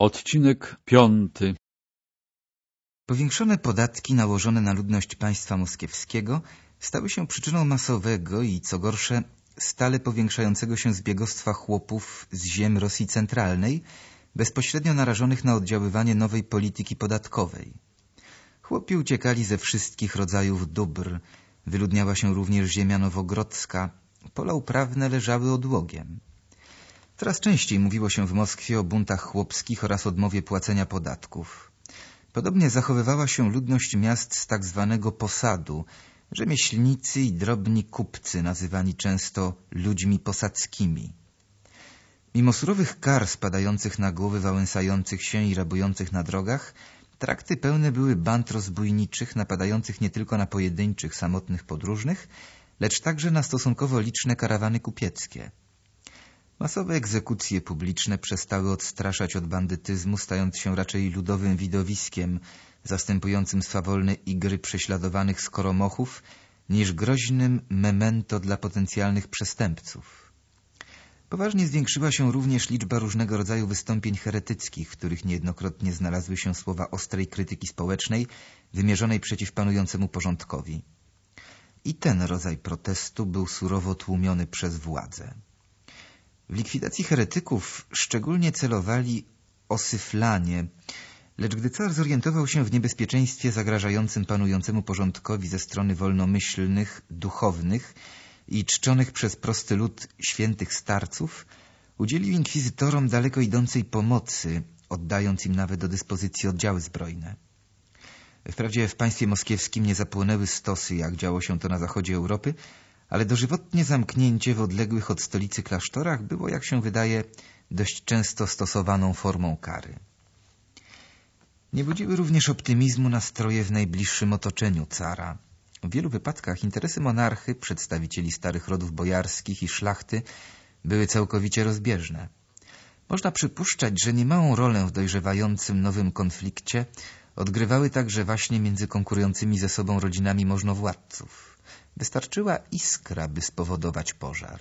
Odcinek piąty Powiększone podatki nałożone na ludność państwa moskiewskiego stały się przyczyną masowego i, co gorsze, stale powiększającego się zbiegostwa chłopów z ziem Rosji Centralnej, bezpośrednio narażonych na oddziaływanie nowej polityki podatkowej. Chłopi uciekali ze wszystkich rodzajów dóbr, wyludniała się również ziemia nowogrodzka, pola uprawne leżały odłogiem. Coraz częściej mówiło się w Moskwie o buntach chłopskich oraz odmowie płacenia podatków. Podobnie zachowywała się ludność miast z tak zwanego posadu, rzemieślnicy i drobni kupcy, nazywani często ludźmi posadzkimi. Mimo surowych kar spadających na głowy wałęsających się i rabujących na drogach, trakty pełne były band rozbójniczych napadających nie tylko na pojedynczych, samotnych podróżnych, lecz także na stosunkowo liczne karawany kupieckie. Masowe egzekucje publiczne przestały odstraszać od bandytyzmu, stając się raczej ludowym widowiskiem zastępującym swawolne igry prześladowanych skoromochów niż groźnym memento dla potencjalnych przestępców. Poważnie zwiększyła się również liczba różnego rodzaju wystąpień heretyckich, w których niejednokrotnie znalazły się słowa ostrej krytyki społecznej wymierzonej przeciw panującemu porządkowi. I ten rodzaj protestu był surowo tłumiony przez władzę. W likwidacji heretyków szczególnie celowali osyflanie, lecz gdy car zorientował się w niebezpieczeństwie zagrażającym panującemu porządkowi ze strony wolnomyślnych, duchownych i czczonych przez prosty lud świętych starców, udzielił inkwizytorom daleko idącej pomocy, oddając im nawet do dyspozycji oddziały zbrojne. Wprawdzie w państwie moskiewskim nie zapłonęły stosy, jak działo się to na zachodzie Europy, ale dożywotnie zamknięcie w odległych od stolicy klasztorach było, jak się wydaje, dość często stosowaną formą kary. Nie budziły również optymizmu nastroje w najbliższym otoczeniu cara. W wielu wypadkach interesy monarchy, przedstawicieli starych rodów bojarskich i szlachty były całkowicie rozbieżne. Można przypuszczać, że niemałą rolę w dojrzewającym nowym konflikcie odgrywały także właśnie między konkurującymi ze sobą rodzinami możnowładców. Wystarczyła iskra, by spowodować pożar.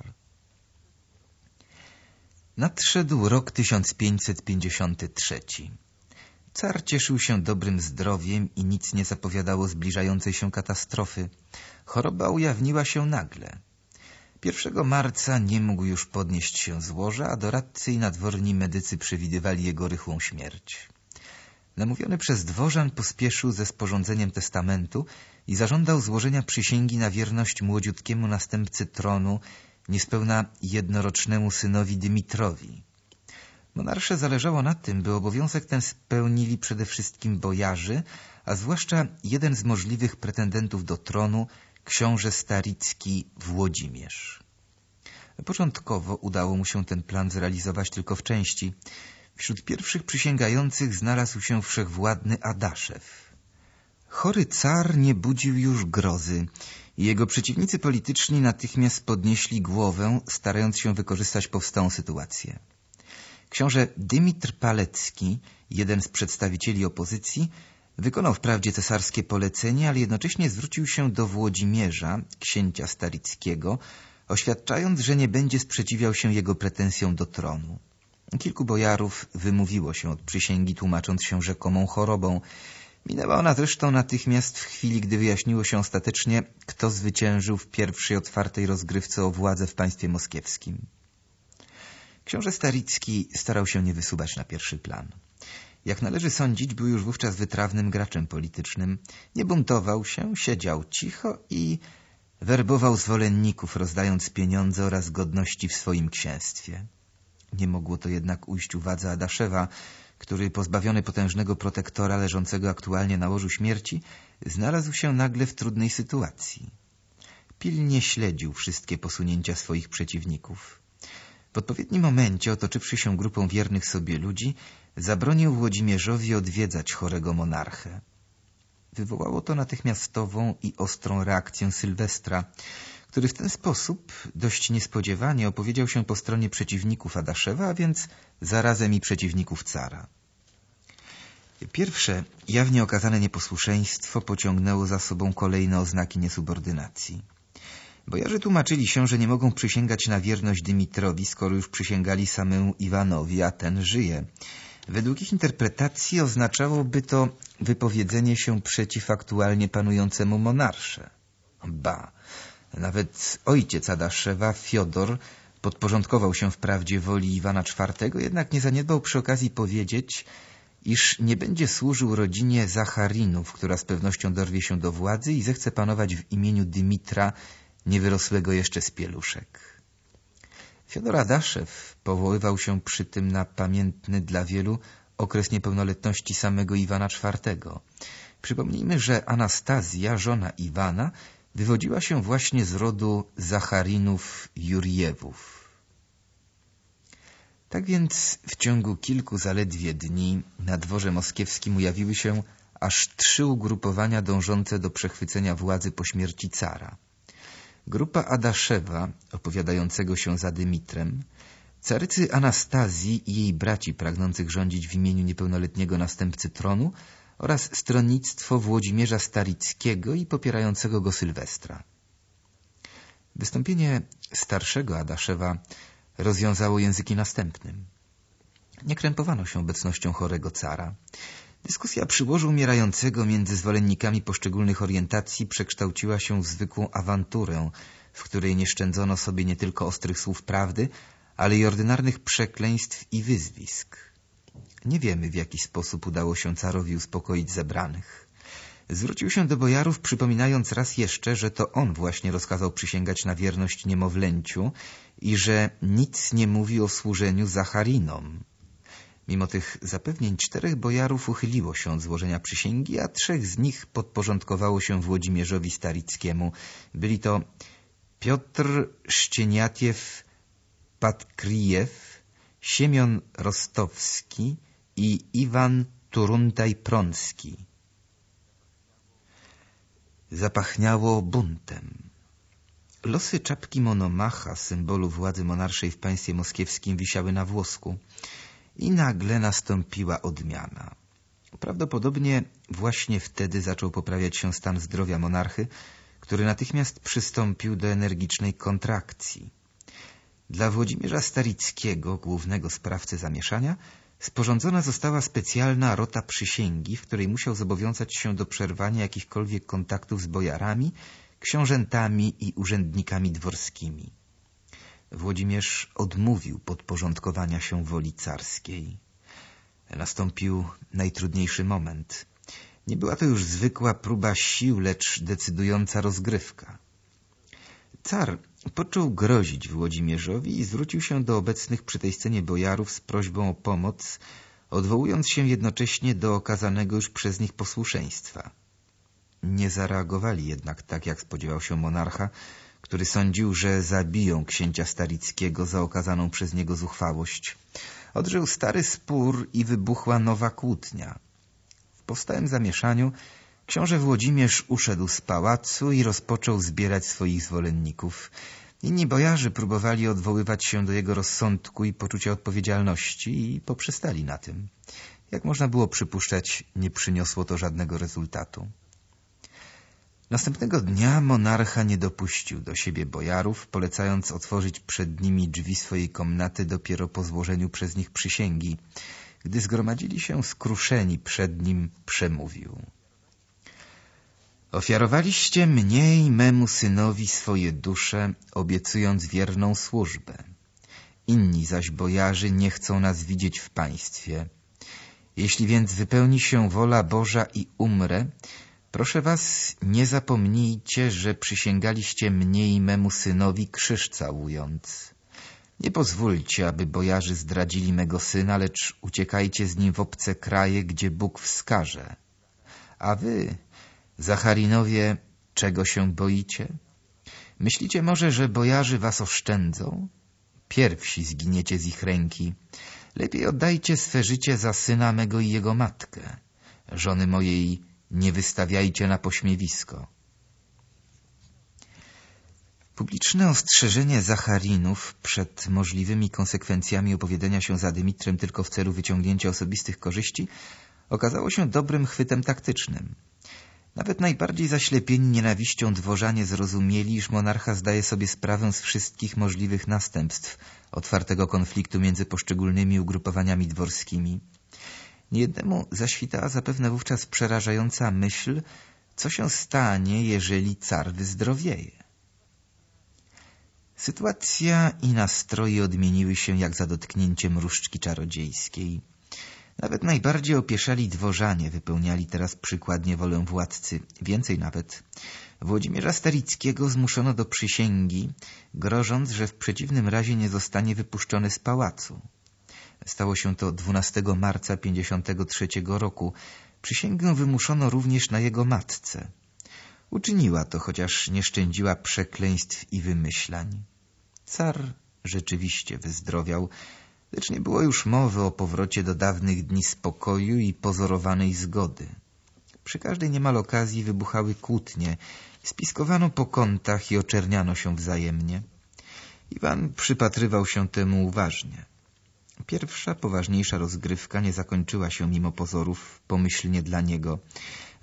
Nadszedł rok 1553. Car cieszył się dobrym zdrowiem i nic nie zapowiadało zbliżającej się katastrofy. Choroba ujawniła się nagle. 1 marca nie mógł już podnieść się z łoża, a doradcy i nadworni medycy przewidywali jego rychłą śmierć. Namówiony przez dworzan pospieszył ze sporządzeniem testamentu i zażądał złożenia przysięgi na wierność młodziutkiemu następcy tronu, niespełna jednorocznemu synowi Dymitrowi. Monarsze zależało na tym, by obowiązek ten spełnili przede wszystkim bojarzy, a zwłaszcza jeden z możliwych pretendentów do tronu, książę staricki Włodzimierz. Początkowo udało mu się ten plan zrealizować tylko w części. Wśród pierwszych przysięgających znalazł się wszechwładny Adaszew. Chory car nie budził już grozy i jego przeciwnicy polityczni natychmiast podnieśli głowę, starając się wykorzystać powstałą sytuację. Książę Dymitr Palecki, jeden z przedstawicieli opozycji, wykonał wprawdzie cesarskie polecenie, ale jednocześnie zwrócił się do Włodzimierza, księcia starickiego, oświadczając, że nie będzie sprzeciwiał się jego pretensjom do tronu. Kilku bojarów wymówiło się od przysięgi, tłumacząc się rzekomą chorobą. Minęła ona zresztą natychmiast w chwili, gdy wyjaśniło się ostatecznie, kto zwyciężył w pierwszej otwartej rozgrywce o władzę w państwie moskiewskim. Książę Staricki starał się nie wysuwać na pierwszy plan. Jak należy sądzić, był już wówczas wytrawnym graczem politycznym. Nie buntował się, siedział cicho i werbował zwolenników, rozdając pieniądze oraz godności w swoim księstwie. Nie mogło to jednak ujść uwadze Adaszewa, który pozbawiony potężnego protektora leżącego aktualnie na łożu śmierci, znalazł się nagle w trudnej sytuacji. Pilnie śledził wszystkie posunięcia swoich przeciwników. W odpowiednim momencie, otoczywszy się grupą wiernych sobie ludzi, zabronił Włodzimierzowi odwiedzać chorego monarchę. Wywołało to natychmiastową i ostrą reakcję Sylwestra, który w ten sposób dość niespodziewanie opowiedział się po stronie przeciwników Adaszewa, a więc zarazem i przeciwników cara. Pierwsze, jawnie okazane nieposłuszeństwo pociągnęło za sobą kolejne oznaki niesubordynacji. Bojarze tłumaczyli się, że nie mogą przysięgać na wierność Dymitrowi, skoro już przysięgali samemu Iwanowi, a ten żyje. Według ich interpretacji oznaczałoby to wypowiedzenie się przeciw aktualnie panującemu monarsze. Ba, nawet ojciec Adaszewa, Fiodor, podporządkował się wprawdzie woli Iwana IV, jednak nie zaniedbał przy okazji powiedzieć, iż nie będzie służył rodzinie Zacharinów, która z pewnością dorwie się do władzy i zechce panować w imieniu Dymitra, niewyrosłego jeszcze z pieluszek. Fiodor Adaszew powoływał się przy tym na pamiętny dla wielu okres niepełnoletności samego Iwana IV. Przypomnijmy, że Anastazja, żona Iwana, wywodziła się właśnie z rodu Zacharinów Jurjewów. Tak więc w ciągu kilku zaledwie dni na dworze moskiewskim ujawiły się aż trzy ugrupowania dążące do przechwycenia władzy po śmierci cara. Grupa Adaszewa, opowiadającego się za Dymitrem, carycy Anastazji i jej braci pragnących rządzić w imieniu niepełnoletniego następcy tronu oraz stronnictwo Włodzimierza Starickiego i popierającego go Sylwestra. Wystąpienie starszego Adaszewa rozwiązało języki następnym. Nie krępowano się obecnością chorego cara. Dyskusja przy łożu umierającego między zwolennikami poszczególnych orientacji przekształciła się w zwykłą awanturę, w której nie szczędzono sobie nie tylko ostrych słów prawdy, ale i ordynarnych przekleństw i wyzwisk. Nie wiemy, w jaki sposób udało się carowi uspokoić zebranych. Zwrócił się do bojarów, przypominając raz jeszcze, że to on właśnie rozkazał przysięgać na wierność niemowlęciu i że nic nie mówi o służeniu Zacharinom. Mimo tych zapewnień czterech bojarów uchyliło się od złożenia przysięgi, a trzech z nich podporządkowało się Włodzimierzowi Starickiemu. Byli to Piotr Szczeniatiew Patkrijew, Siemion Rostowski i Iwan Turuntaj-Prącki. Zapachniało buntem. Losy czapki Monomacha, symbolu władzy monarszej w państwie moskiewskim, wisiały na włosku i nagle nastąpiła odmiana. Prawdopodobnie właśnie wtedy zaczął poprawiać się stan zdrowia monarchy, który natychmiast przystąpił do energicznej kontrakcji. Dla Włodzimierza Starickiego, głównego sprawcy zamieszania, sporządzona została specjalna rota przysięgi, w której musiał zobowiązać się do przerwania jakichkolwiek kontaktów z bojarami, książętami i urzędnikami dworskimi. Włodzimierz odmówił podporządkowania się woli carskiej. Nastąpił najtrudniejszy moment. Nie była to już zwykła próba sił, lecz decydująca rozgrywka. Car począł grozić Włodzimierzowi i zwrócił się do obecnych przy tej scenie bojarów z prośbą o pomoc, odwołując się jednocześnie do okazanego już przez nich posłuszeństwa. Nie zareagowali jednak tak, jak spodziewał się monarcha, który sądził, że zabiją księcia Starickiego za okazaną przez niego zuchwałość. Odżył stary spór i wybuchła nowa kłótnia. W powstałym zamieszaniu książę Włodzimierz uszedł z pałacu i rozpoczął zbierać swoich zwolenników. Inni bojarzy próbowali odwoływać się do jego rozsądku i poczucia odpowiedzialności i poprzestali na tym. Jak można było przypuszczać, nie przyniosło to żadnego rezultatu. Następnego dnia monarcha nie dopuścił do siebie bojarów, polecając otworzyć przed nimi drzwi swojej komnaty dopiero po złożeniu przez nich przysięgi. Gdy zgromadzili się skruszeni przed nim, przemówił. Ofiarowaliście mnie i memu synowi swoje dusze, obiecując wierną służbę. Inni zaś bojarzy nie chcą nas widzieć w państwie. Jeśli więc wypełni się wola Boża i umrę, Proszę was, nie zapomnijcie, że przysięgaliście mnie i memu synowi krzyż całując. Nie pozwólcie, aby bojarzy zdradzili mego syna, lecz uciekajcie z nim w obce kraje, gdzie Bóg wskaże. A wy, Zacharinowie, czego się boicie? Myślicie może, że bojarzy was oszczędzą? Pierwsi zginiecie z ich ręki. Lepiej oddajcie swe życie za syna mego i jego matkę, żony mojej nie wystawiajcie na pośmiewisko. Publiczne ostrzeżenie Zacharinów przed możliwymi konsekwencjami opowiedzenia się za Dymitrem tylko w celu wyciągnięcia osobistych korzyści okazało się dobrym chwytem taktycznym. Nawet najbardziej zaślepieni nienawiścią dworzanie zrozumieli, iż monarcha zdaje sobie sprawę z wszystkich możliwych następstw otwartego konfliktu między poszczególnymi ugrupowaniami dworskimi. Niejednemu zaświtała zapewne wówczas przerażająca myśl, co się stanie, jeżeli car wyzdrowieje. Sytuacja i nastroje odmieniły się jak za dotknięciem różdżki czarodziejskiej. Nawet najbardziej opieszali dworzanie wypełniali teraz przykładnie wolę władcy. Więcej nawet. Włodzimierza Starickiego zmuszono do przysięgi, grożąc, że w przeciwnym razie nie zostanie wypuszczony z pałacu. Stało się to 12 marca 53 roku. Przysięgę wymuszono również na jego matce. Uczyniła to, chociaż nie szczędziła przekleństw i wymyślań. Car rzeczywiście wyzdrowiał, lecz nie było już mowy o powrocie do dawnych dni spokoju i pozorowanej zgody. Przy każdej niemal okazji wybuchały kłótnie, spiskowano po kątach i oczerniano się wzajemnie. Iwan przypatrywał się temu uważnie. Pierwsza, poważniejsza rozgrywka nie zakończyła się mimo pozorów pomyślnie dla niego.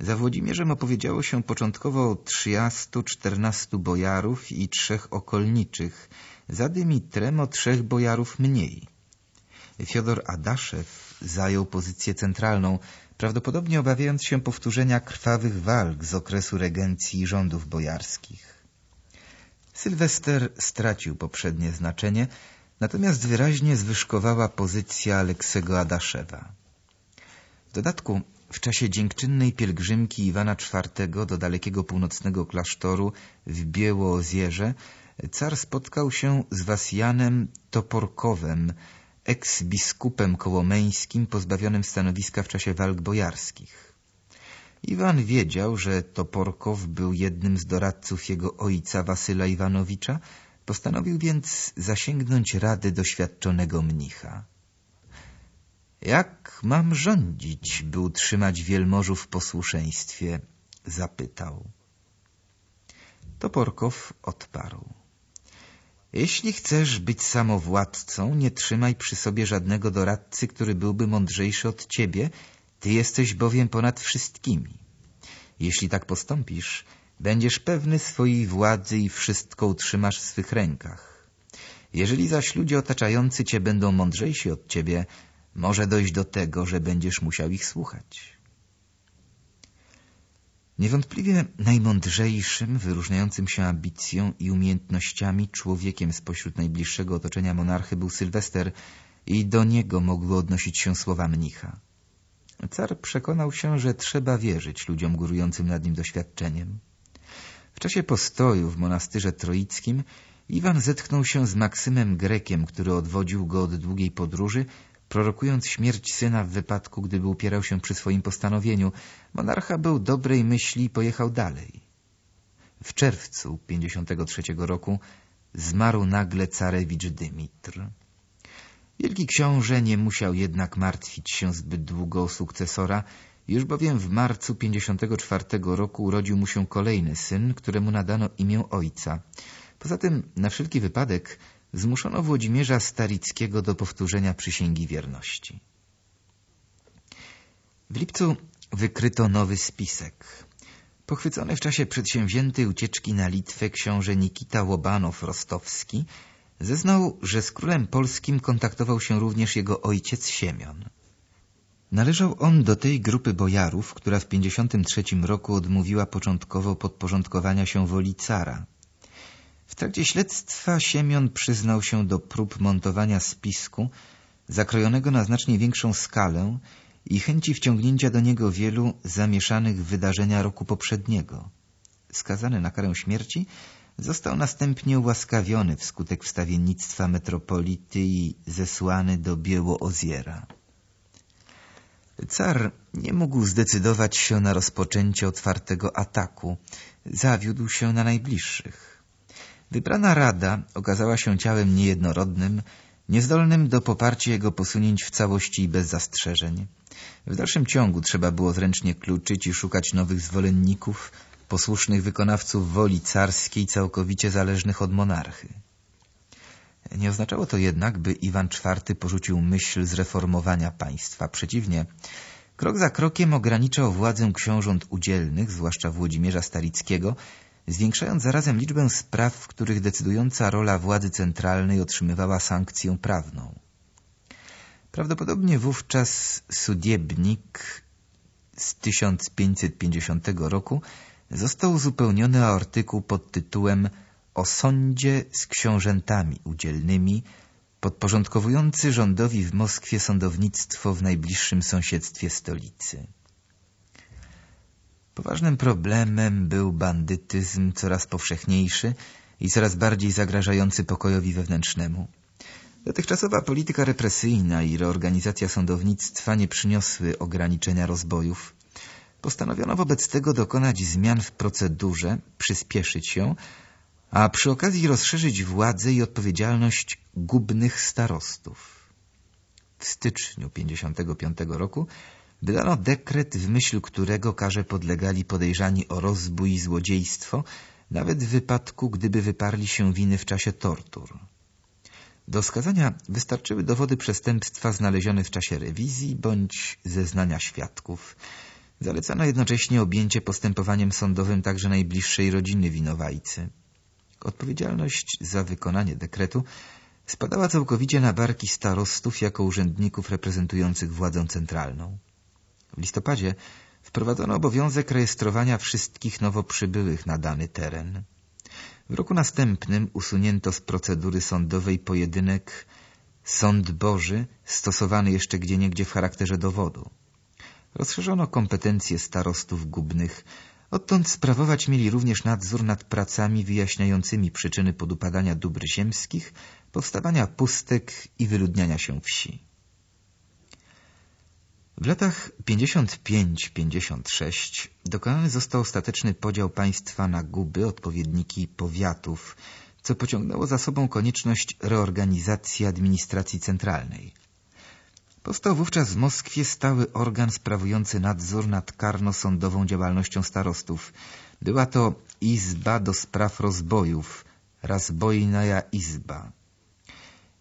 Za Włodzimierzem opowiedziało się początkowo o trzynastu, czternastu bojarów i trzech okolniczych, za Dymitrem o trzech bojarów mniej. Fiodor Adaszew zajął pozycję centralną, prawdopodobnie obawiając się powtórzenia krwawych walk z okresu regencji rządów bojarskich. Sylwester stracił poprzednie znaczenie, natomiast wyraźnie zwyżkowała pozycja Aleksego Adaszewa. W dodatku w czasie dziękczynnej pielgrzymki Iwana IV do dalekiego północnego klasztoru w Biełoozierze car spotkał się z Wasjanem Toporkowem, eks-biskupem kołomeńskim pozbawionym stanowiska w czasie walk bojarskich. Iwan wiedział, że Toporkow był jednym z doradców jego ojca Wasyla Iwanowicza, postanowił więc zasięgnąć rady doświadczonego mnicha. Jak mam rządzić, by utrzymać wielmożów w posłuszeństwie? zapytał. Toporkow odparł. Jeśli chcesz być samowładcą, nie trzymaj przy sobie żadnego doradcy, który byłby mądrzejszy od ciebie, ty jesteś bowiem ponad wszystkimi. Jeśli tak postąpisz, będziesz pewny swojej władzy i wszystko utrzymasz w swych rękach. Jeżeli zaś ludzie otaczający cię będą mądrzejsi od ciebie, może dojść do tego, że będziesz musiał ich słuchać. Niewątpliwie najmądrzejszym, wyróżniającym się ambicją i umiejętnościami człowiekiem spośród najbliższego otoczenia monarchy był Sylwester i do niego mogły odnosić się słowa mnicha. Car przekonał się, że trzeba wierzyć ludziom górującym nad nim doświadczeniem. W czasie postoju w monastyrze troickim Iwan zetknął się z Maksymem Grekiem, który odwodził go od długiej podróży prorokując śmierć syna w wypadku, gdyby upierał się przy swoim postanowieniu. Monarcha był dobrej myśli i pojechał dalej. W czerwcu 53 roku zmarł nagle carewicz Dymitr. Wielki książę nie musiał jednak martwić się zbyt długo o sukcesora, już bowiem w marcu 54 roku urodził mu się kolejny syn, któremu nadano imię ojca. Poza tym, na wszelki wypadek, zmuszono Włodzimierza Starickiego do powtórzenia przysięgi wierności. W lipcu wykryto nowy spisek. Pochwycony w czasie przedsięwziętej ucieczki na Litwę książę Nikita Łobanow-Rostowski zeznał, że z królem polskim kontaktował się również jego ojciec Siemion. Należał on do tej grupy bojarów, która w 53 roku odmówiła początkowo podporządkowania się woli cara. W trakcie śledztwa Siemion przyznał się do prób montowania spisku, zakrojonego na znacznie większą skalę i chęci wciągnięcia do niego wielu zamieszanych w wydarzenia roku poprzedniego. Skazany na karę śmierci, został następnie ułaskawiony wskutek wstawiennictwa metropolity i zesłany do Bieło-Oziera. Car nie mógł zdecydować się na rozpoczęcie otwartego ataku. Zawiódł się na najbliższych. Wybrana rada okazała się ciałem niejednorodnym, niezdolnym do poparcia jego posunięć w całości i bez zastrzeżeń. W dalszym ciągu trzeba było zręcznie kluczyć i szukać nowych zwolenników, posłusznych wykonawców woli carskiej, całkowicie zależnych od monarchy. Nie oznaczało to jednak, by Iwan IV porzucił myśl zreformowania państwa. Przeciwnie, krok za krokiem ograniczał władzę książąt udzielnych, zwłaszcza Włodzimierza Starickiego, zwiększając zarazem liczbę spraw, w których decydująca rola władzy centralnej otrzymywała sankcję prawną. Prawdopodobnie wówczas Sudiebnik z 1550 roku został uzupełniony o artykuł pod tytułem O sądzie z książętami udzielnymi, podporządkowujący rządowi w Moskwie sądownictwo w najbliższym sąsiedztwie stolicy. Poważnym problemem był bandytyzm coraz powszechniejszy i coraz bardziej zagrażający pokojowi wewnętrznemu. Dotychczasowa polityka represyjna i reorganizacja sądownictwa nie przyniosły ograniczenia rozbojów. Postanowiono wobec tego dokonać zmian w procedurze, przyspieszyć ją, a przy okazji rozszerzyć władzę i odpowiedzialność gubnych starostów. W styczniu 1955 roku wydano dekret, w myśl którego karze podlegali podejrzani o rozbój i złodziejstwo, nawet w wypadku, gdyby wyparli się winy w czasie tortur. Do skazania wystarczyły dowody przestępstwa znalezione w czasie rewizji bądź zeznania świadków. Zalecano jednocześnie objęcie postępowaniem sądowym także najbliższej rodziny winowajcy. Odpowiedzialność za wykonanie dekretu spadała całkowicie na barki starostów jako urzędników reprezentujących władzę centralną. W listopadzie wprowadzono obowiązek rejestrowania wszystkich nowo przybyłych na dany teren. W roku następnym usunięto z procedury sądowej pojedynek Sąd Boży, stosowany jeszcze gdzieniegdzie w charakterze dowodu. Rozszerzono kompetencje starostów gubnych, odtąd sprawować mieli również nadzór nad pracami wyjaśniającymi przyczyny podupadania dóbr ziemskich, powstawania pustek i wyludniania się wsi. W latach 55-56 dokonany został ostateczny podział państwa na guby, odpowiedniki powiatów, co pociągnęło za sobą konieczność reorganizacji administracji centralnej. Powstał wówczas w Moskwie stały organ sprawujący nadzór nad karno-sądową działalnością starostów. Była to Izba do Spraw Rozbojów, Razbojnaja Izba.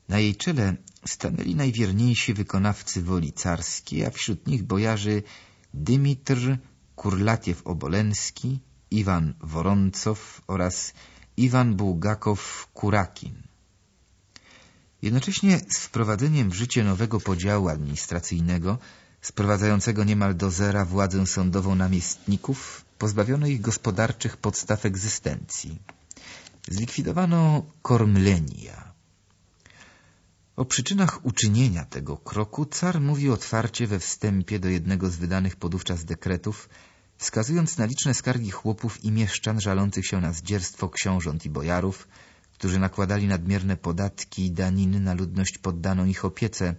Na jej czele stanęli najwierniejsi wykonawcy woli carskiej, a wśród nich bojarzy Dymitr Kurlatiew-Obolenski, Iwan Woroncow oraz Iwan Bułgakow-Kurakin. Jednocześnie z wprowadzeniem w życie nowego podziału administracyjnego, sprowadzającego niemal do zera władzę sądową namiestników, pozbawiono ich gospodarczych podstaw egzystencji. Zlikwidowano kormlenia. O przyczynach uczynienia tego kroku car mówi otwarcie we wstępie do jednego z wydanych podówczas dekretów, wskazując na liczne skargi chłopów i mieszczan żalących się na zdzierstwo książąt i bojarów, którzy nakładali nadmierne podatki i daniny na ludność poddaną ich opiece,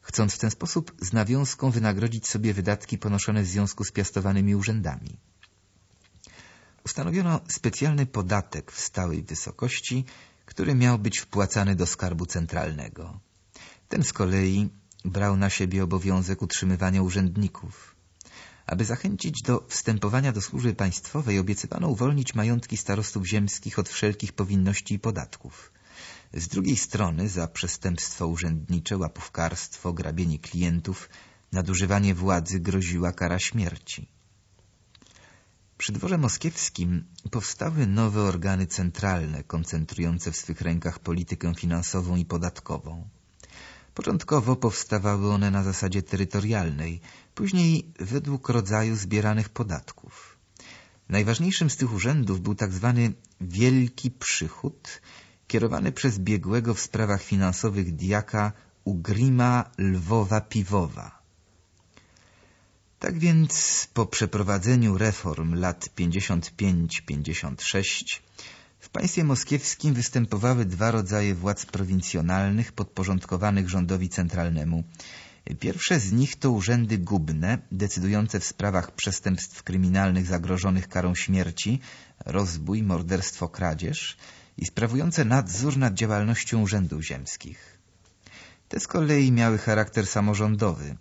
chcąc w ten sposób z nawiązką wynagrodzić sobie wydatki ponoszone w związku z piastowanymi urzędami. Ustanowiono specjalny podatek w stałej wysokości, który miał być wpłacany do skarbu centralnego. Ten z kolei brał na siebie obowiązek utrzymywania urzędników. Aby zachęcić do wstępowania do służby państwowej, obiecywano uwolnić majątki starostów ziemskich od wszelkich powinności i podatków. Z drugiej strony za przestępstwo urzędnicze, łapówkarstwo, grabienie klientów, nadużywanie władzy groziła kara śmierci. Przy dworze moskiewskim powstały nowe organy centralne, koncentrujące w swych rękach politykę finansową i podatkową. Początkowo powstawały one na zasadzie terytorialnej, później według rodzaju zbieranych podatków. Najważniejszym z tych urzędów był tak zwany Wielki Przychód, kierowany przez biegłego w sprawach finansowych diaka Ugrima Lwowa-Piwowa. Tak więc po przeprowadzeniu reform lat 55-56 w państwie moskiewskim występowały dwa rodzaje władz prowincjonalnych podporządkowanych rządowi centralnemu. Pierwsze z nich to urzędy gubne, decydujące w sprawach przestępstw kryminalnych zagrożonych karą śmierci, rozbój, morderstwo, kradzież i sprawujące nadzór nad działalnością urzędów ziemskich. Te z kolei miały charakter samorządowy,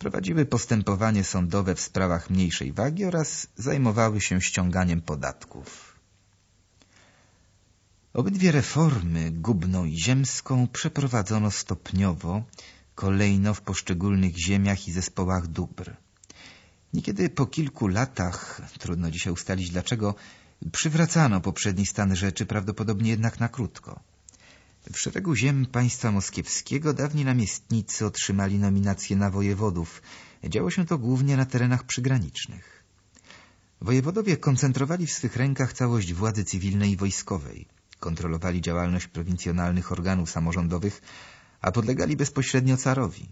prowadziły postępowanie sądowe w sprawach mniejszej wagi oraz zajmowały się ściąganiem podatków. Obydwie reformy, gubną i ziemską, przeprowadzono stopniowo, kolejno w poszczególnych ziemiach i zespołach dóbr. Niekiedy po kilku latach, trudno dzisiaj ustalić dlaczego, przywracano poprzedni stan rzeczy, prawdopodobnie jednak na krótko. W szeregu ziem państwa moskiewskiego dawni namiestnicy otrzymali nominacje na wojewodów. Działo się to głównie na terenach przygranicznych. Wojewodowie koncentrowali w swych rękach całość władzy cywilnej i wojskowej. Kontrolowali działalność prowincjonalnych organów samorządowych, a podlegali bezpośrednio carowi.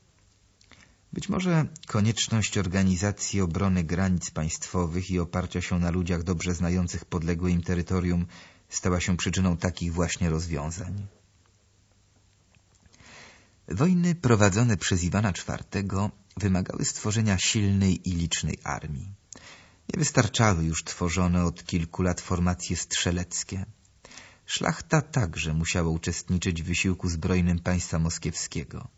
Być może konieczność organizacji obrony granic państwowych i oparcia się na ludziach dobrze znających podległe im terytorium stała się przyczyną takich właśnie rozwiązań. Wojny prowadzone przez Iwana IV wymagały stworzenia silnej i licznej armii. Nie wystarczały już tworzone od kilku lat formacje strzeleckie. Szlachta także musiała uczestniczyć w wysiłku zbrojnym państwa moskiewskiego.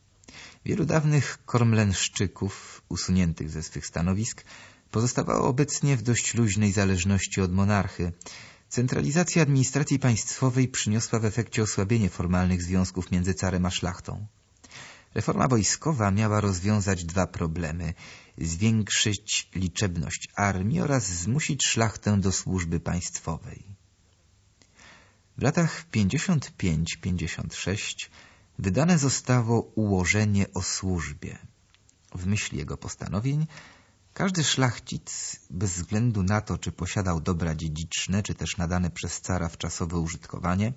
Wielu dawnych kormlenszczyków, usuniętych ze swych stanowisk, pozostawało obecnie w dość luźnej zależności od monarchy. Centralizacja administracji państwowej przyniosła w efekcie osłabienie formalnych związków między carem a szlachtą. Reforma wojskowa miała rozwiązać dwa problemy — zwiększyć liczebność armii oraz zmusić szlachtę do służby państwowej. W latach 55-56 wydane zostało ułożenie o służbie. W myśl jego postanowień każdy szlachcic, bez względu na to, czy posiadał dobra dziedziczne, czy też nadane przez cara w czasowe użytkowanie,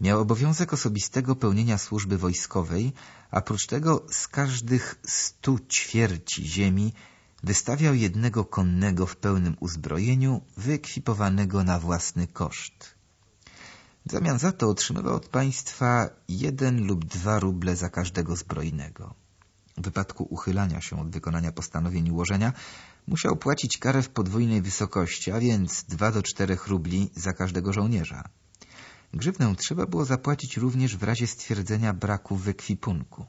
miał obowiązek osobistego pełnienia służby wojskowej, a prócz tego z każdych stu ćwierci ziemi wystawiał jednego konnego w pełnym uzbrojeniu, wyekwipowanego na własny koszt. W zamian za to otrzymywał od państwa jeden lub dwa ruble za każdego zbrojnego. W wypadku uchylania się od wykonania postanowień ułożenia musiał płacić karę w podwójnej wysokości, a więc dwa do czterech rubli za każdego żołnierza. Grzywnę trzeba było zapłacić również w razie stwierdzenia braku w ekwipunku.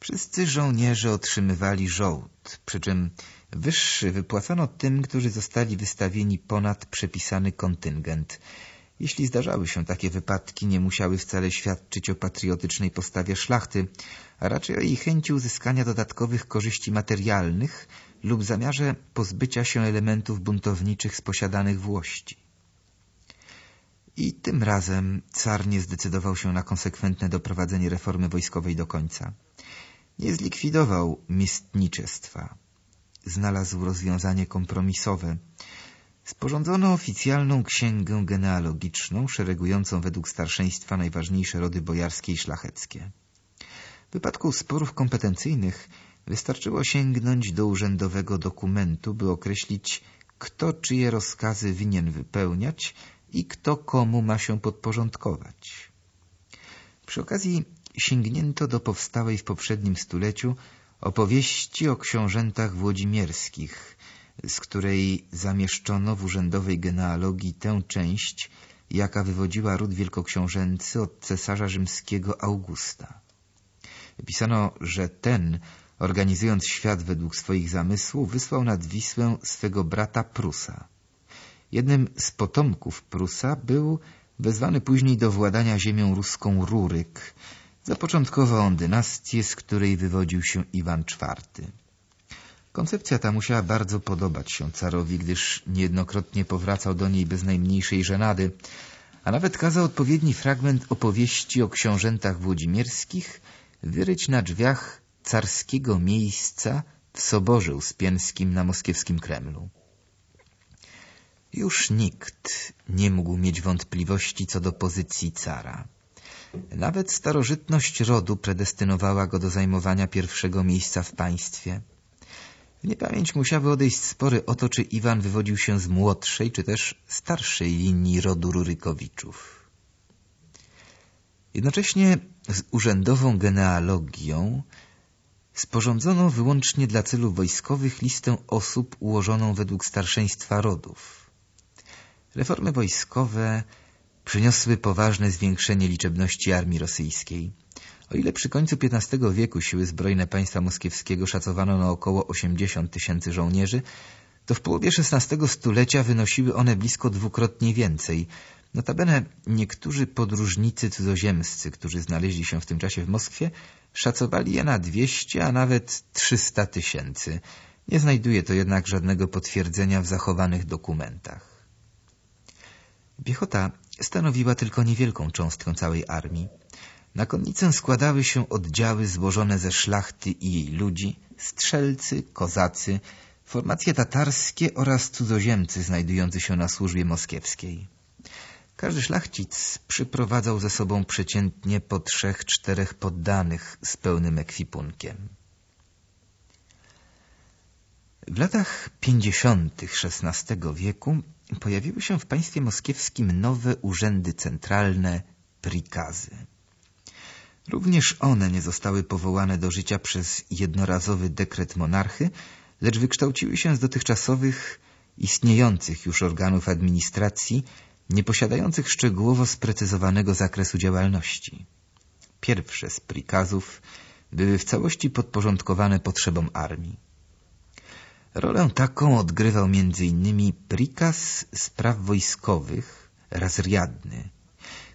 Wszyscy żołnierze otrzymywali żołd, przy czym wyższy wypłacano tym, którzy zostali wystawieni ponad przepisany kontyngent. Jeśli zdarzały się takie wypadki, nie musiały wcale świadczyć o patriotycznej postawie szlachty, a raczej o jej chęci uzyskania dodatkowych korzyści materialnych lub zamiarze pozbycia się elementów buntowniczych z posiadanych włości. I tym razem car nie zdecydował się na konsekwentne doprowadzenie reformy wojskowej do końca. Nie zlikwidował miestniczestwa. Znalazł rozwiązanie kompromisowe. Sporządzono oficjalną księgę genealogiczną, szeregującą według starszeństwa najważniejsze rody bojarskie i szlacheckie. W wypadku sporów kompetencyjnych wystarczyło sięgnąć do urzędowego dokumentu, by określić, kto czyje rozkazy winien wypełniać i kto komu ma się podporządkować. Przy okazji sięgnięto do powstałej w poprzednim stuleciu opowieści o książętach włodzimierskich, z której zamieszczono w urzędowej genealogii tę część, jaka wywodziła ród wielkoksiążęcy od cesarza rzymskiego Augusta. Pisano, że ten, organizując świat według swoich zamysłów, wysłał nad Wisłę swego brata Prusa. Jednym z potomków Prusa był wezwany później do władania ziemią ruską Ruryk. Zapoczątkował on dynastię, z której wywodził się Iwan IV. Koncepcja ta musiała bardzo podobać się carowi, gdyż niejednokrotnie powracał do niej bez najmniejszej żenady, a nawet kazał odpowiedni fragment opowieści o książętach włodzimierskich wyryć na drzwiach carskiego miejsca w Soborze Uspienskim na moskiewskim Kremlu. Już nikt nie mógł mieć wątpliwości co do pozycji cara. Nawet starożytność rodu predestynowała go do zajmowania pierwszego miejsca w państwie. W niepamięć musiały odejść spory o to, czy Iwan wywodził się z młodszej, czy też starszej linii rodu Rurykowiczów. Jednocześnie z urzędową genealogią sporządzono wyłącznie dla celów wojskowych listę osób ułożoną według starszeństwa rodów. Reformy wojskowe przyniosły poważne zwiększenie liczebności armii rosyjskiej. O ile przy końcu XV wieku siły zbrojne państwa moskiewskiego szacowano na około 80 tysięcy żołnierzy, to w połowie XVI stulecia wynosiły one blisko dwukrotnie więcej. Notabene niektórzy podróżnicy cudzoziemscy, którzy znaleźli się w tym czasie w Moskwie, szacowali je na 200, a nawet 300 tysięcy. Nie znajduje to jednak żadnego potwierdzenia w zachowanych dokumentach. Piechota stanowiła tylko niewielką cząstkę całej armii. Na konnicę składały się oddziały złożone ze szlachty i jej ludzi, strzelcy, kozacy, formacje tatarskie oraz cudzoziemcy znajdujący się na służbie moskiewskiej. Każdy szlachcic przyprowadzał ze sobą przeciętnie po trzech, czterech poddanych z pełnym ekwipunkiem. W latach pięćdziesiątych XVI wieku pojawiły się w państwie moskiewskim nowe urzędy centralne, prikazy. Również one nie zostały powołane do życia przez jednorazowy dekret monarchy, lecz wykształciły się z dotychczasowych, istniejących już organów administracji, nie posiadających szczegółowo sprecyzowanego zakresu działalności. Pierwsze z prikazów były w całości podporządkowane potrzebom armii. Rolę taką odgrywał m.in. prikaz spraw wojskowych, razriadny,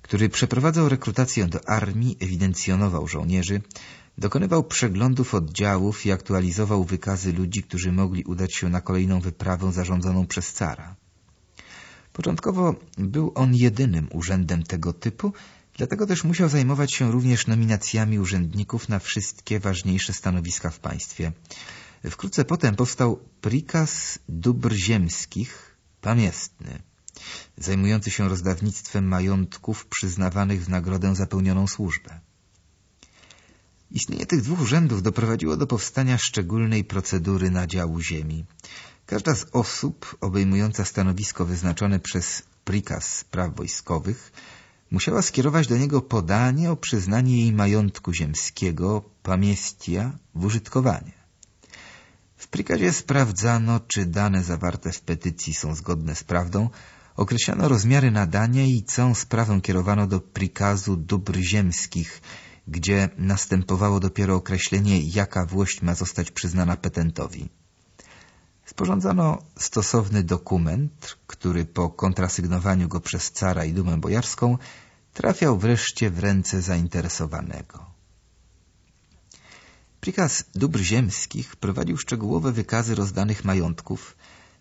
który przeprowadzał rekrutację do armii, ewidencjonował żołnierzy, dokonywał przeglądów oddziałów i aktualizował wykazy ludzi, którzy mogli udać się na kolejną wyprawę zarządzoną przez cara. Początkowo był on jedynym urzędem tego typu, dlatego też musiał zajmować się również nominacjami urzędników na wszystkie ważniejsze stanowiska w państwie. Wkrótce potem powstał prikaz dóbr ziemskich, pamiętny, zajmujący się rozdawnictwem majątków przyznawanych w nagrodę za pełnioną służbę. Istnienie tych dwóch urzędów doprowadziło do powstania szczególnej procedury nadziału ziemi. Każda z osób obejmująca stanowisko wyznaczone przez prikaz spraw wojskowych musiała skierować do niego podanie o przyznanie jej majątku ziemskiego, pamiestia, w użytkowanie. W prikazie sprawdzano, czy dane zawarte w petycji są zgodne z prawdą, określano rozmiary nadania i całą sprawę kierowano do prikazu dóbr ziemskich, gdzie następowało dopiero określenie, jaka włość ma zostać przyznana petentowi. Sporządzano stosowny dokument, który po kontrasygnowaniu go przez cara i dumę bojarską trafiał wreszcie w ręce zainteresowanego. Prikaz dóbr ziemskich prowadził szczegółowe wykazy rozdanych majątków,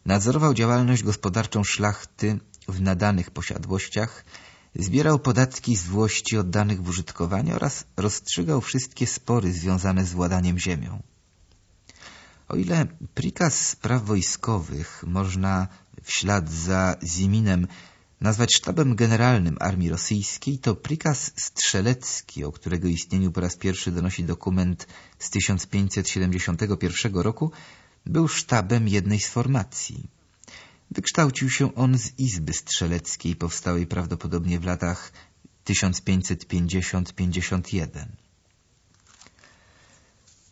nadzorował działalność gospodarczą szlachty w nadanych posiadłościach, zbierał podatki z włości oddanych w użytkowanie oraz rozstrzygał wszystkie spory związane z władaniem ziemią. O ile prikaz spraw wojskowych można w ślad za Ziminem nazwać sztabem generalnym armii rosyjskiej, to prikaz strzelecki, o którego istnieniu po raz pierwszy donosi dokument z 1571 roku, był sztabem jednej z formacji. Wykształcił się on z Izby Strzeleckiej, powstałej prawdopodobnie w latach 1550-51.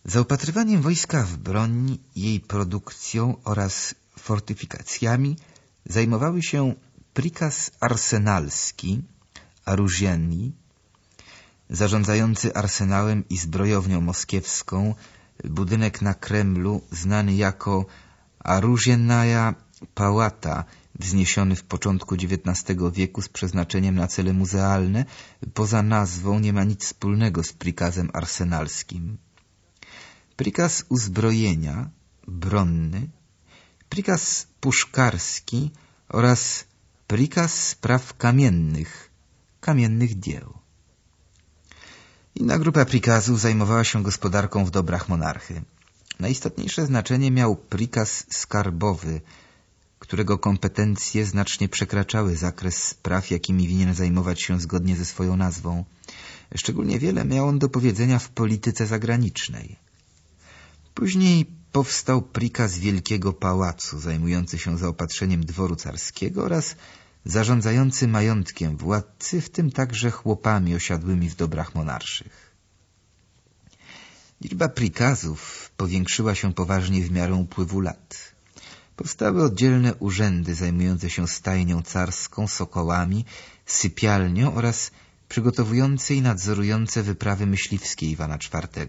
Zaopatrywaniem wojska w broń, jej produkcją oraz fortyfikacjami zajmowały się prikaz arsenalski, Aruzieni, zarządzający arsenałem i zbrojownią moskiewską, budynek na Kremlu znany jako Aruziennaja Pałata, wzniesiony w początku XIX wieku z przeznaczeniem na cele muzealne, poza nazwą nie ma nic wspólnego z prikazem arsenalskim. Prikaz uzbrojenia, bronny, prikaz puszkarski oraz prikaz spraw kamiennych, kamiennych dzieł. Inna grupa prikazów zajmowała się gospodarką w dobrach monarchy. Najistotniejsze znaczenie miał prikaz skarbowy, którego kompetencje znacznie przekraczały zakres spraw, jakimi winien zajmować się zgodnie ze swoją nazwą. Szczególnie wiele miał on do powiedzenia w polityce zagranicznej. Później powstał prikaz Wielkiego Pałacu, zajmujący się zaopatrzeniem dworu carskiego oraz zarządzający majątkiem władcy, w tym także chłopami osiadłymi w dobrach monarszych. Liczba prikazów powiększyła się poważnie w miarę upływu lat. Powstały oddzielne urzędy zajmujące się stajnią carską, sokołami, sypialnią oraz przygotowujące i nadzorujące wyprawy myśliwskie Iwana IV.